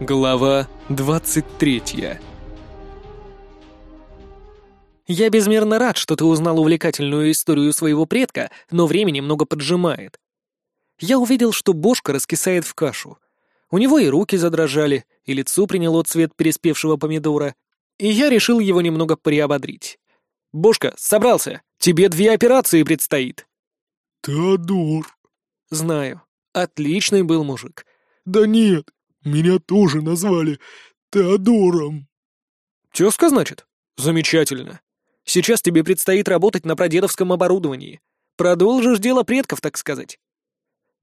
Глава 23 «Я безмерно рад, что ты узнал увлекательную историю своего предка, но время немного поджимает». Я увидел, что Бошка раскисает в кашу. У него и руки задрожали, и лицо приняло цвет переспевшего помидора, и я решил его немного приободрить. «Бошка, собрался! Тебе две операции предстоит!» «Теодор!» «Знаю. Отличный был мужик». «Да нет, меня тоже назвали Теодором. Тезка, значит? Замечательно. Сейчас тебе предстоит работать на прадедовском оборудовании. Продолжишь дело предков, так сказать.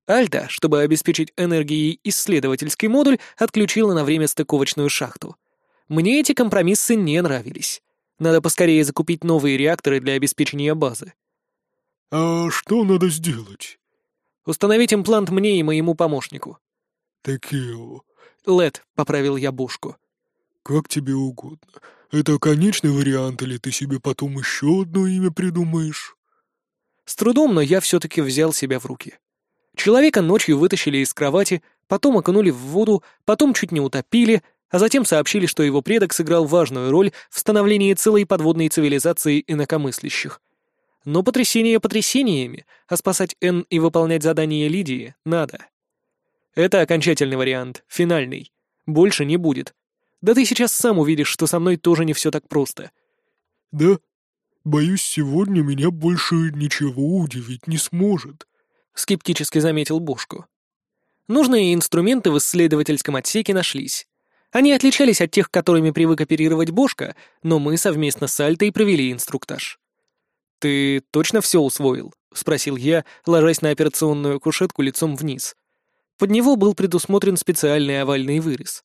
Альта, чтобы обеспечить энергией исследовательский модуль, отключила на время стыковочную шахту. Мне эти компромиссы не нравились. Надо поскорее закупить новые реакторы для обеспечения базы. «А что надо сделать?» «Установить имплант мне и моему помощнику». «Такео, Лед, поправил я Бушку. Как тебе угодно. Это конечный вариант, или ты себе потом еще одно имя придумаешь? С трудом, но я все-таки взял себя в руки. Человека ночью вытащили из кровати, потом окунули в воду, потом чуть не утопили, а затем сообщили, что его предок сыграл важную роль в становлении целой подводной цивилизации инакомыслящих. Но потрясение потрясениями, а спасать Н и выполнять задания Лидии надо. Это окончательный вариант, финальный. Больше не будет. Да ты сейчас сам увидишь, что со мной тоже не все так просто. Да? Боюсь, сегодня меня больше ничего удивить не сможет. Скептически заметил Бошку. Нужные инструменты в исследовательском отсеке нашлись. Они отличались от тех, которыми привык оперировать Бошка, но мы совместно с Альтой провели инструктаж. «Ты точно все усвоил?» — спросил я, ложась на операционную кушетку лицом вниз. Под него был предусмотрен специальный овальный вырез.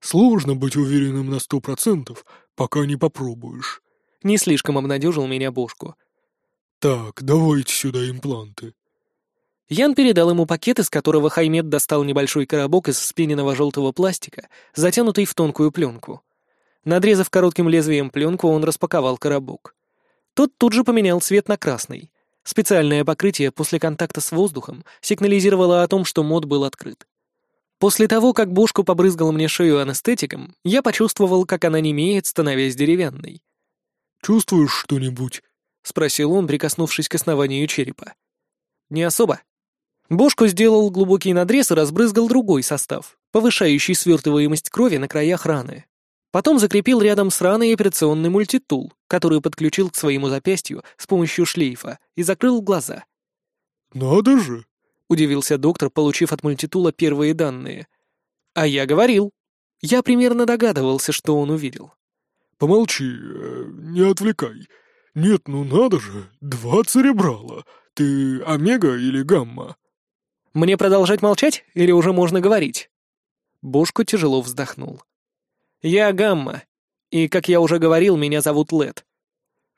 «Сложно быть уверенным на сто процентов, пока не попробуешь». Не слишком обнадежил меня Бошку. «Так, давайте сюда импланты». Ян передал ему пакет, из которого Хаймед достал небольшой коробок из спиненного желтого пластика, затянутый в тонкую пленку. Надрезав коротким лезвием пленку, он распаковал коробок. Тот тут же поменял цвет на красный. Специальное покрытие после контакта с воздухом сигнализировало о том, что мод был открыт. После того, как Бушку побрызгал мне шею анестетиком, я почувствовал, как она немеет, становясь деревянной. «Чувствуешь что-нибудь?» — спросил он, прикоснувшись к основанию черепа. «Не особо». Бошку сделал глубокий надрез и разбрызгал другой состав, повышающий свертываемость крови на краях раны. Потом закрепил рядом с раной операционный мультитул, который подключил к своему запястью с помощью шлейфа и закрыл глаза. «Надо же!» — удивился доктор, получив от мультитула первые данные. «А я говорил. Я примерно догадывался, что он увидел». «Помолчи, э, не отвлекай. Нет, ну надо же, два церебрала. Ты омега или гамма?» «Мне продолжать молчать или уже можно говорить?» Бошко тяжело вздохнул. «Я Гамма, и, как я уже говорил, меня зовут Лед».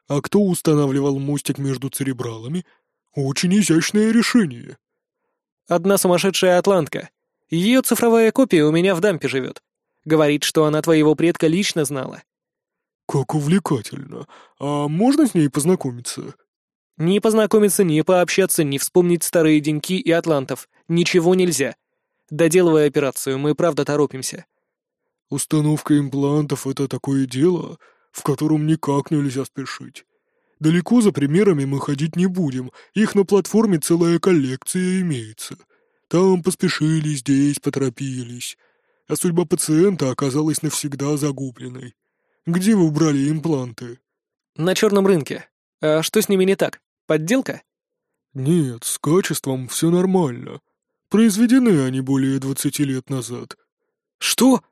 «А кто устанавливал мостик между церебралами? Очень изящное решение». «Одна сумасшедшая атлантка. Ее цифровая копия у меня в дампе живет. Говорит, что она твоего предка лично знала». «Как увлекательно. А можно с ней познакомиться?» «Ни познакомиться, ни пообщаться, ни вспомнить старые деньки и атлантов. Ничего нельзя. Доделывая операцию, мы правда торопимся. Установка имплантов — это такое дело, в котором никак нельзя спешить. Далеко за примерами мы ходить не будем, их на платформе целая коллекция имеется. Там поспешили, здесь поторопились. А судьба пациента оказалась навсегда загубленной. Где вы убрали импланты? На черном рынке. А что с ними не так? Подделка? Нет, с качеством все нормально. Произведены они более двадцати лет назад. Что?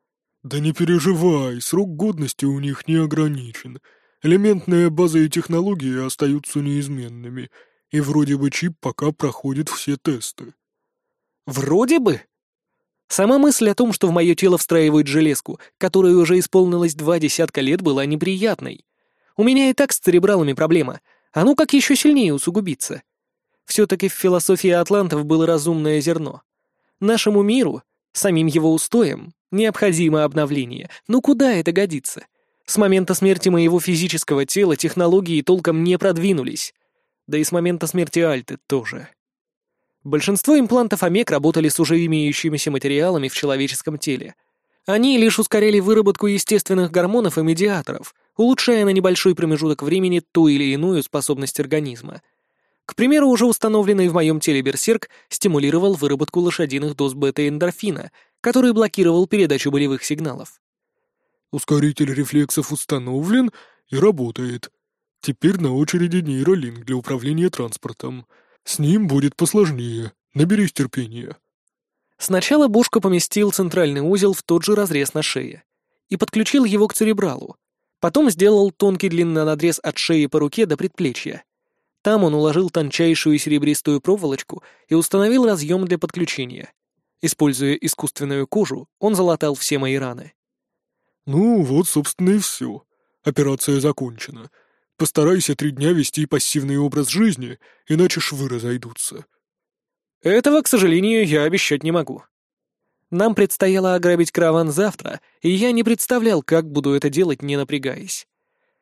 «Да не переживай, срок годности у них не ограничен. Элементная база и технологии остаются неизменными, и вроде бы чип пока проходит все тесты». «Вроде бы?» Сама мысль о том, что в мое тело встраивают железку, которой уже исполнилось два десятка лет, была неприятной. У меня и так с церебралами проблема, а ну как еще сильнее усугубиться. Все-таки в философии атлантов было разумное зерно. Нашему миру, самим его устоям, Необходимо обновление. Но куда это годится? С момента смерти моего физического тела технологии толком не продвинулись. Да и с момента смерти Альты тоже. Большинство имплантов ОМЕК работали с уже имеющимися материалами в человеческом теле. Они лишь ускоряли выработку естественных гормонов и медиаторов, улучшая на небольшой промежуток времени ту или иную способность организма. К примеру, уже установленный в моем теле берсерк стимулировал выработку лошадиных доз бета-эндорфина, который блокировал передачу болевых сигналов. Ускоритель рефлексов установлен и работает. Теперь на очереди нейролинк для управления транспортом. С ним будет посложнее. Наберись терпения. Сначала Бушка поместил центральный узел в тот же разрез на шее и подключил его к церебралу. Потом сделал тонкий длинный надрез от шеи по руке до предплечья. Там он уложил тончайшую серебристую проволочку и установил разъем для подключения. Используя искусственную кожу, он залатал все мои раны. «Ну, вот, собственно, и все. Операция закончена. Постарайся три дня вести пассивный образ жизни, иначе швы разойдутся». Этого, к сожалению, я обещать не могу. Нам предстояло ограбить караван завтра, и я не представлял, как буду это делать, не напрягаясь.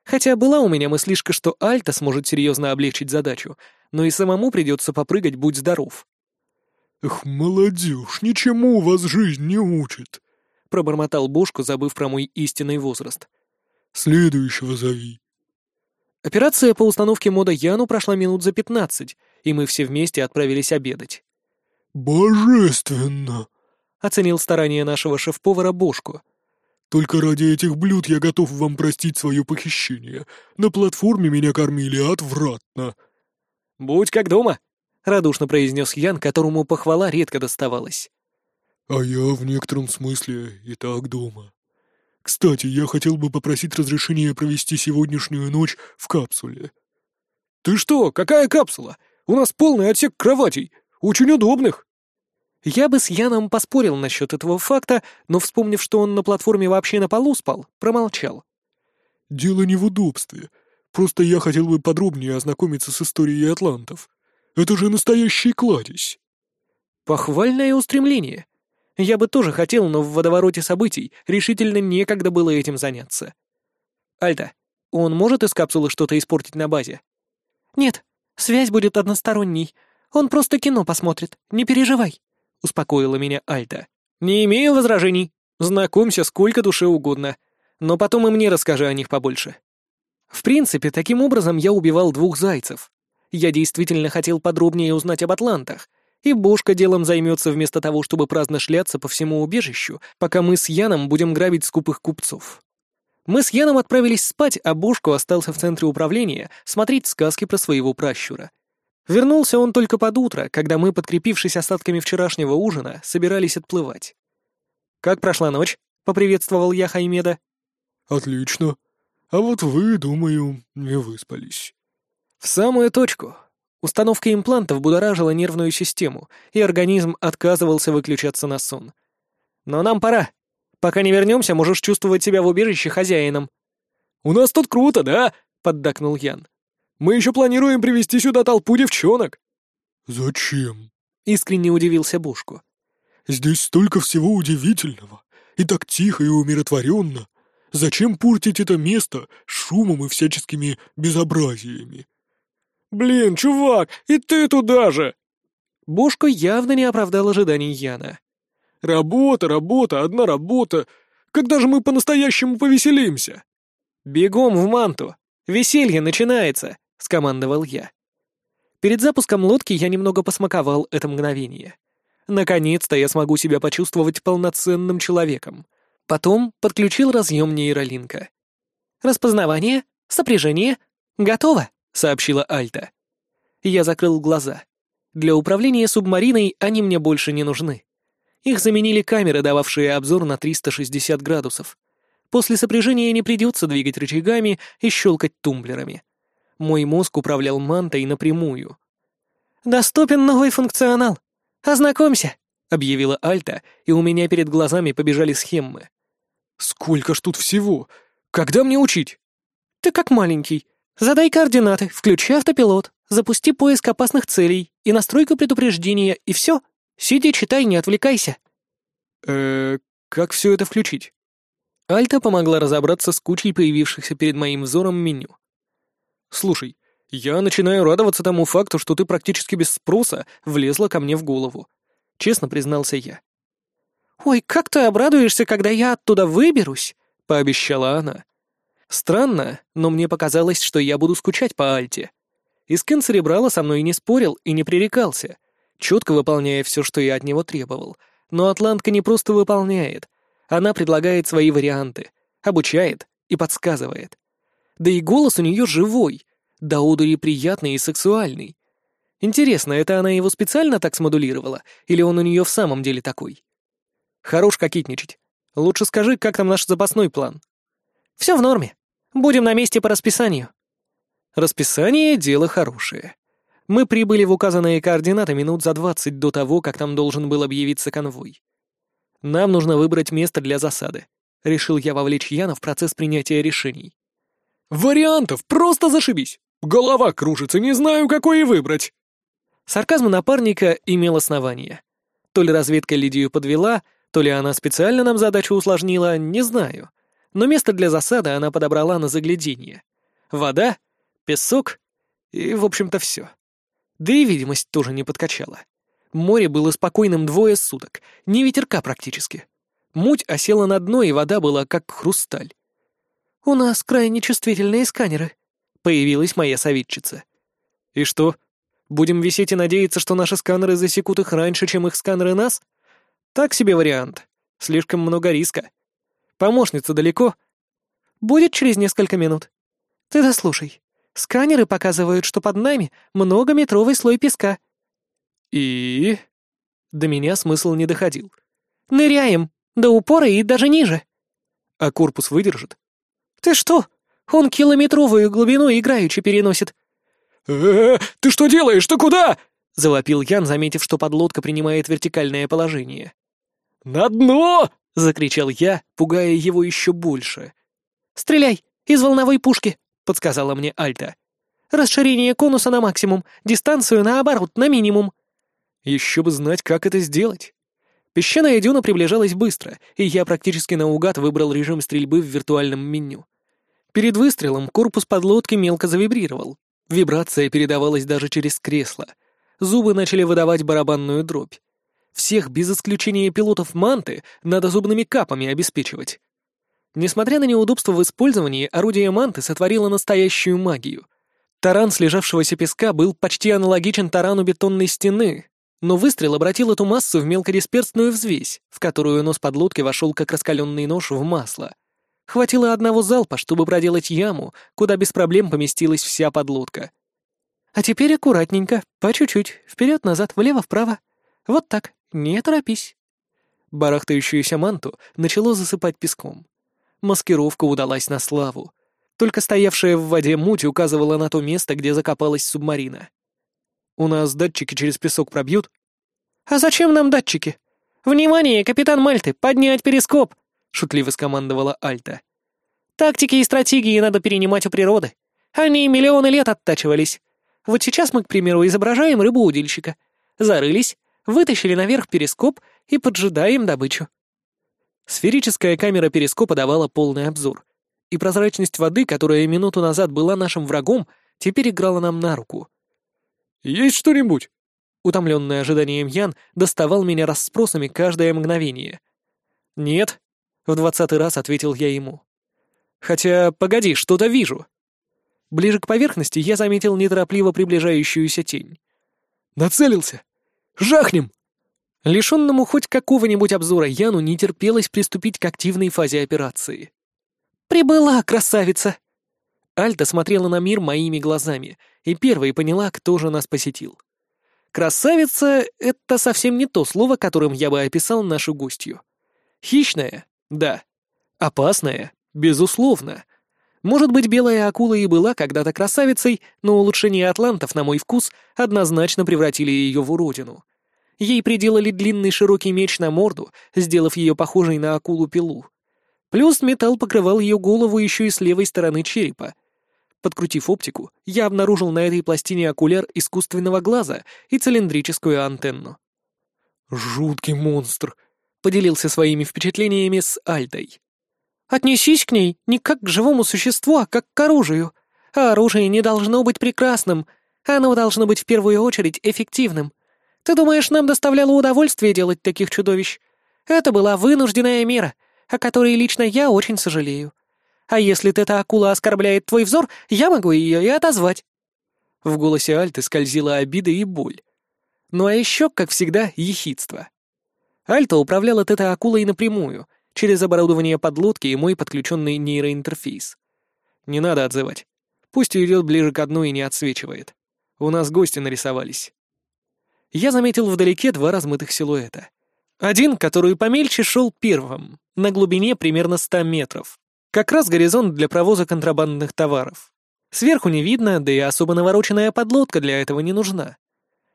Хотя была у меня мыслишка, что Альта сможет серьезно облегчить задачу, но и самому придется попрыгать, будь здоров. «Эх, молодежь, ничему вас жизнь не учит», пробормотал Бошку, забыв про мой истинный возраст. «Следующего зови». Операция по установке мода Яну прошла минут за пятнадцать, и мы все вместе отправились обедать. «Божественно!» — оценил старание нашего шеф-повара Бошку. «Только ради этих блюд я готов вам простить свое похищение. На платформе меня кормили отвратно». «Будь как дома», — радушно произнес Ян, которому похвала редко доставалась. А я в некотором смысле и так дома. Кстати, я хотел бы попросить разрешения провести сегодняшнюю ночь в капсуле. Ты что, какая капсула? У нас полный отсек кроватей, очень удобных. Я бы с Яном поспорил насчет этого факта, но, вспомнив, что он на платформе вообще на полу спал, промолчал. Дело не в удобстве. Просто я хотел бы подробнее ознакомиться с историей атлантов. Это же настоящий кладезь. Похвальное устремление. Я бы тоже хотел, но в водовороте событий решительно некогда было этим заняться. Альта, он может из капсулы что-то испортить на базе? Нет, связь будет односторонней. Он просто кино посмотрит, не переживай, успокоила меня Альта. Не имею возражений. Знакомься сколько душе угодно. Но потом и мне расскажи о них побольше. В принципе, таким образом я убивал двух зайцев. Я действительно хотел подробнее узнать об атлантах — и Бошка делом займется вместо того, чтобы праздно шляться по всему убежищу, пока мы с Яном будем грабить скупых купцов. Мы с Яном отправились спать, а Бошку остался в центре управления смотреть сказки про своего пращура. Вернулся он только под утро, когда мы, подкрепившись остатками вчерашнего ужина, собирались отплывать. «Как прошла ночь?» — поприветствовал я Хаймеда. «Отлично. А вот вы, думаю, не выспались». «В самую точку. Установка имплантов будоражила нервную систему, и организм отказывался выключаться на сон. «Но нам пора. Пока не вернемся, можешь чувствовать себя в убежище хозяином». «У нас тут круто, да?» — поддакнул Ян. «Мы еще планируем привести сюда толпу девчонок». «Зачем?» — искренне удивился Бушку. «Здесь столько всего удивительного, и так тихо и умиротворенно. Зачем портить это место шумом и всяческими безобразиями?» «Блин, чувак, и ты туда же!» Бошко явно не оправдал ожиданий Яна. «Работа, работа, одна работа. Когда же мы по-настоящему повеселимся?» «Бегом в манту! Веселье начинается!» — скомандовал я. Перед запуском лодки я немного посмаковал это мгновение. Наконец-то я смогу себя почувствовать полноценным человеком. Потом подключил разъем нейролинка. «Распознавание, сопряжение, готово!» — сообщила Альта. Я закрыл глаза. Для управления субмариной они мне больше не нужны. Их заменили камеры, дававшие обзор на 360 градусов. После сопряжения не придется двигать рычагами и щелкать тумблерами. Мой мозг управлял мантой напрямую. «Доступен новый функционал. Ознакомься», — объявила Альта, и у меня перед глазами побежали схемы. «Сколько ж тут всего? Когда мне учить?» «Ты как маленький. Задай координаты, включи автопилот, запусти поиск опасных целей и настройку предупреждения, и все. Сиди, читай, не отвлекайся. э как все это включить? Альта помогла разобраться с кучей появившихся перед моим взором меню. Слушай, я начинаю радоваться тому факту, что ты практически без спроса влезла ко мне в голову. Честно признался я. «Ой, как ты обрадуешься, когда я оттуда выберусь!» — пообещала она. Странно, но мне показалось, что я буду скучать по Альте. Искин Церебрала со мной не спорил и не пререкался, четко выполняя все, что я от него требовал. Но Атлантка не просто выполняет. Она предлагает свои варианты, обучает и подсказывает. Да и голос у нее живой, да одури приятный и сексуальный. Интересно, это она его специально так смодулировала, или он у нее в самом деле такой? Хорош кокетничать. Лучше скажи, как там наш запасной план. Все в норме. Будем на месте по расписанию. Расписание — дело хорошее. Мы прибыли в указанные координаты минут за двадцать до того, как там должен был объявиться конвой. Нам нужно выбрать место для засады. Решил я вовлечь Яна в процесс принятия решений. «Вариантов просто зашибись! Голова кружится, не знаю, какой и выбрать!» Сарказм напарника имел основание. То ли разведка Лидию подвела, то ли она специально нам задачу усложнила, не знаю. Но место для засады она подобрала на загляденье. Вода, песок и, в общем-то, все. Да и видимость тоже не подкачала. Море было спокойным двое суток, не ветерка практически. Муть осела на дно, и вода была как хрусталь. «У нас крайне чувствительные сканеры», — появилась моя советчица. «И что, будем висеть и надеяться, что наши сканеры засекут их раньше, чем их сканеры нас? Так себе вариант. Слишком много риска. Помощница далеко?» «Будет через несколько минут. Ты дослушай. Сканеры показывают, что под нами многометровый слой песка». «И...» До меня смысл не доходил. «Ныряем! До упора и даже ниже!» «А корпус выдержит?» «Ты что? Он километровую глубину играючи переносит». «Э-э, ты что делаешь? Ты куда?» — завопил Ян, заметив, что подлодка принимает вертикальное положение. «На дно!» — закричал я, пугая его еще больше. «Стреляй! Из волновой пушки!» — подсказала мне Альта. «Расширение конуса на максимум, дистанцию наоборот, на минимум». Еще бы знать, как это сделать. Песчаная дюна приближалась быстро, и я практически наугад выбрал режим стрельбы в виртуальном меню. Перед выстрелом корпус подлодки мелко завибрировал. Вибрация передавалась даже через кресло. Зубы начали выдавать барабанную дробь. Всех, без исключения пилотов манты, надо зубными капами обеспечивать. Несмотря на неудобства в использовании, орудие манты сотворило настоящую магию. Таран слежавшегося песка был почти аналогичен тарану бетонной стены, но выстрел обратил эту массу в мелкодисперсную взвесь, в которую нос подлодки вошел как раскаленный нож в масло. Хватило одного залпа, чтобы проделать яму, куда без проблем поместилась вся подлодка. А теперь аккуратненько, по чуть-чуть, вперед-назад, влево-вправо. Вот так, не торопись. Барахтающуюся манту начало засыпать песком. Маскировка удалась на славу. Только стоявшая в воде муть указывала на то место, где закопалась субмарина. «У нас датчики через песок пробьют?» «А зачем нам датчики? Внимание, капитан Мальты, поднять перископ!» — шутливо скомандовала Альта. «Тактики и стратегии надо перенимать у природы. Они миллионы лет оттачивались. Вот сейчас мы, к примеру, изображаем рыбу-удильщика. Зарылись, вытащили наверх перископ и поджидаем добычу. Сферическая камера перископа давала полный обзор, и прозрачность воды, которая минуту назад была нашим врагом, теперь играла нам на руку. «Есть что-нибудь?» Утомленный ожиданием Ян доставал меня расспросами каждое мгновение. «Нет», — в двадцатый раз ответил я ему. «Хотя, погоди, что-то вижу». Ближе к поверхности я заметил неторопливо приближающуюся тень. «Нацелился! Жахнем!» Лишенному хоть какого-нибудь обзора Яну не терпелось приступить к активной фазе операции. «Прибыла, красавица!» Альта смотрела на мир моими глазами и первой поняла, кто же нас посетил. «Красавица» — это совсем не то слово, которым я бы описал нашу гостью. Хищная? Да. Опасная? Безусловно. Может быть, белая акула и была когда-то красавицей, но улучшения атлантов, на мой вкус, однозначно превратили ее в уродину. Ей приделали длинный широкий меч на морду, сделав ее похожей на акулу-пилу. Плюс металл покрывал ее голову еще и с левой стороны черепа. Подкрутив оптику, я обнаружил на этой пластине окуляр искусственного глаза и цилиндрическую антенну. «Жуткий монстр», — поделился своими впечатлениями с Альтой. «Отнесись к ней не как к живому существу, а как к оружию. А оружие не должно быть прекрасным. Оно должно быть в первую очередь эффективным. Ты думаешь, нам доставляло удовольствие делать таких чудовищ? Это была вынужденная мера, о которой лично я очень сожалею. А если эта акула оскорбляет твой взор, я могу ее и отозвать». В голосе Альты скользила обида и боль. Ну а еще, как всегда, ехидство. Альта управляла этой акулой напрямую, через оборудование подлодки и мой подключенный нейроинтерфейс. Не надо отзывать. Пусть идет ближе к дну и не отсвечивает. У нас гости нарисовались. Я заметил вдалеке два размытых силуэта. Один, который помельче, шел первым, на глубине примерно ста метров. Как раз горизонт для провоза контрабандных товаров. Сверху не видно, да и особо навороченная подлодка для этого не нужна.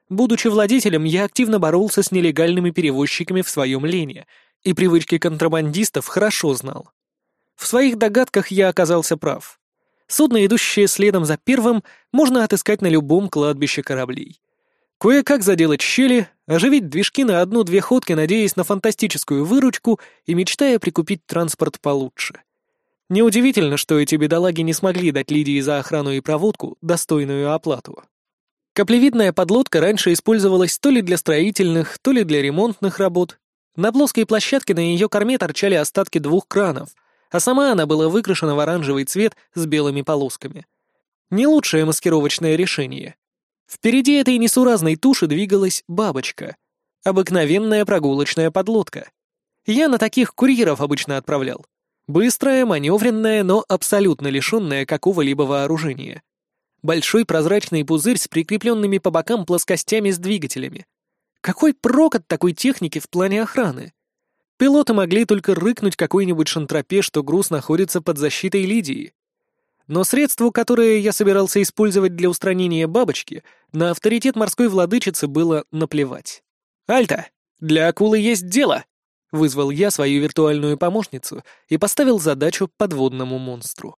Будучи владетелем, я активно боролся с нелегальными перевозчиками в своем лене, и привычки контрабандистов хорошо знал. В своих догадках я оказался прав. Судно, идущее следом за первым, можно отыскать на любом кладбище кораблей. Кое-как заделать щели, оживить движки на одну-две ходки, надеясь на фантастическую выручку и мечтая прикупить транспорт получше. Неудивительно, что эти бедолаги не смогли дать Лидии за охрану и проводку достойную оплату. Каплевидная подлодка раньше использовалась то ли для строительных, то ли для ремонтных работ. На плоской площадке на ее корме торчали остатки двух кранов, а сама она была выкрашена в оранжевый цвет с белыми полосками. Не лучшее маскировочное решение. Впереди этой несуразной туши двигалась бабочка. Обыкновенная прогулочная подлодка. Я на таких курьеров обычно отправлял. Быстрая, маневренная, но абсолютно лишенная какого-либо вооружения. Большой прозрачный пузырь с прикрепленными по бокам плоскостями с двигателями. Какой прок от такой техники в плане охраны? Пилоты могли только рыкнуть какой-нибудь шантропе, что груз находится под защитой Лидии. Но средству, которое я собирался использовать для устранения бабочки, на авторитет морской владычицы было наплевать. «Альта, для акулы есть дело!» Вызвал я свою виртуальную помощницу и поставил задачу подводному монстру.